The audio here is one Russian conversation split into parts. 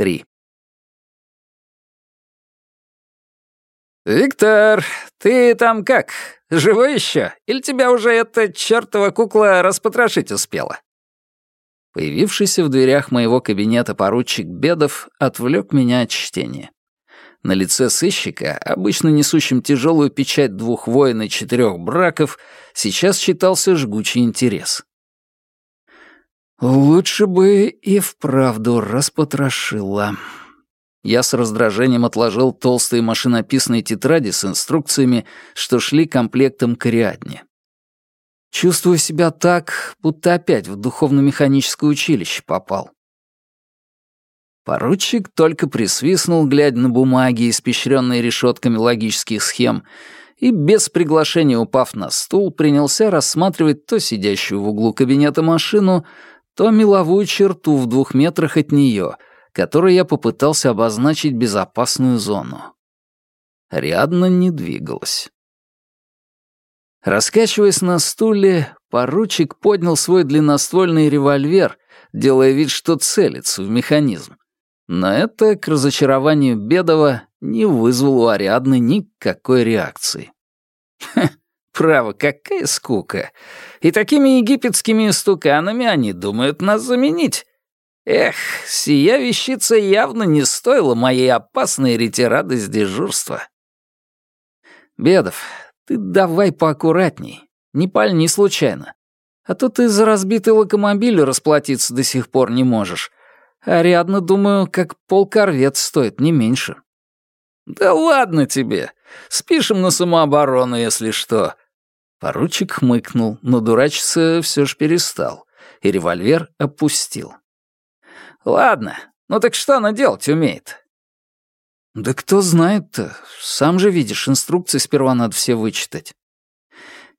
3. «Виктор, ты там как? Живой еще? Или тебя уже эта чертова кукла распотрошить успела?» Появившийся в дверях моего кабинета поручик Бедов отвлек меня от чтения. На лице сыщика, обычно несущим тяжелую печать двух войн и четырех браков, сейчас читался жгучий интерес. «Лучше бы и вправду распотрошила», я с раздражением отложил толстые машинописные тетради с инструкциями, что шли комплектом к Ариадне. Чувствую себя так, будто опять в духовно-механическое училище попал. Поручик только присвистнул, глядя на бумаги, испещренные решетками логических схем, и без приглашения упав на стул, принялся рассматривать то сидящую в углу кабинета машину, то меловую черту в двух метрах от нее — которой я попытался обозначить безопасную зону. Рядно не двигалась. Раскачиваясь на стуле, поручик поднял свой длинноствольный револьвер, делая вид, что целится в механизм. Но это, к разочарованию Бедова, не вызвало у Ариадны никакой реакции. Ха, право, какая скука. И такими египетскими стуканами они думают нас заменить. Эх, сия вещица явно не стоила моей опасной ретирады с дежурства. Бедов, ты давай поаккуратней, не пальни случайно. А то ты за разбитый локомобиль расплатиться до сих пор не можешь. Ариадна, думаю, как полкорвет стоит, не меньше. Да ладно тебе. Спишем на самооборону, если что. Поручик хмыкнул, но дурачиться все ж перестал, и револьвер опустил. Ладно, ну так что она делать умеет? Да кто знает-то? Сам же видишь, инструкции сперва надо все вычитать.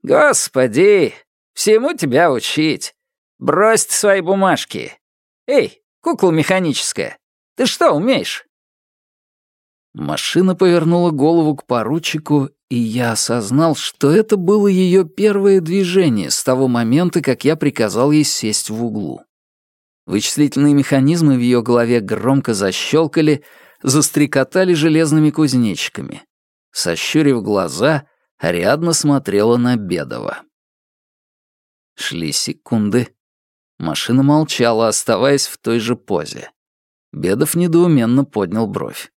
Господи, всему тебя учить. Брось свои бумажки. Эй, кукла механическая, ты что умеешь? Машина повернула голову к поручику, и я осознал, что это было ее первое движение с того момента, как я приказал ей сесть в углу. Вычислительные механизмы в ее голове громко защелкали, застрекотали железными кузнечиками. Сощурив глаза, Ариадна смотрела на Бедова. Шли секунды. Машина молчала, оставаясь в той же позе. Бедов недоуменно поднял бровь.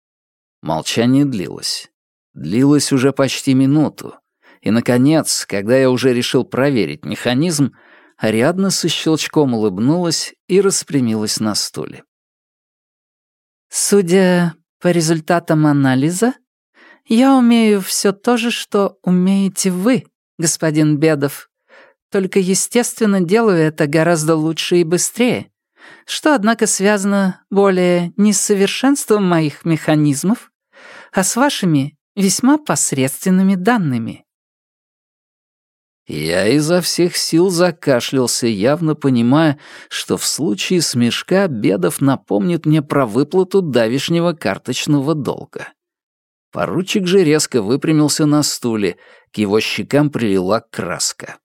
Молчание длилось. Длилось уже почти минуту. И, наконец, когда я уже решил проверить механизм, Ариадна со щелчком улыбнулась и распрямилась на стуле. «Судя по результатам анализа, я умею все то же, что умеете вы, господин Бедов. Только, естественно, делаю это гораздо лучше и быстрее, что, однако, связано более не с совершенством моих механизмов, а с вашими весьма посредственными данными. Я изо всех сил закашлялся, явно понимая, что в случае смешка Бедов напомнит мне про выплату давишнего карточного долга. Поручик же резко выпрямился на стуле, к его щекам прилила краска.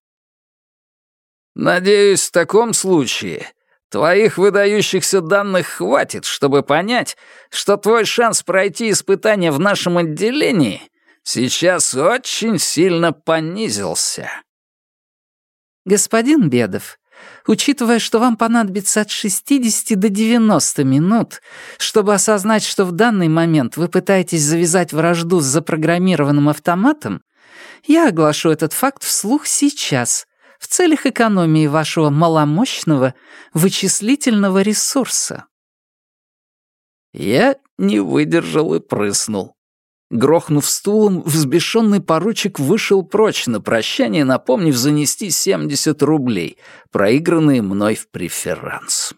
«Надеюсь, в таком случае твоих выдающихся данных хватит, чтобы понять, что твой шанс пройти испытание в нашем отделении сейчас очень сильно понизился». «Господин Бедов, учитывая, что вам понадобится от 60 до 90 минут, чтобы осознать, что в данный момент вы пытаетесь завязать вражду с запрограммированным автоматом, я оглашу этот факт вслух сейчас, в целях экономии вашего маломощного вычислительного ресурса». Я не выдержал и прыснул. Грохнув стулом, взбешенный поручик вышел прочь на прощание, напомнив занести 70 рублей, проигранные мной в преферанс.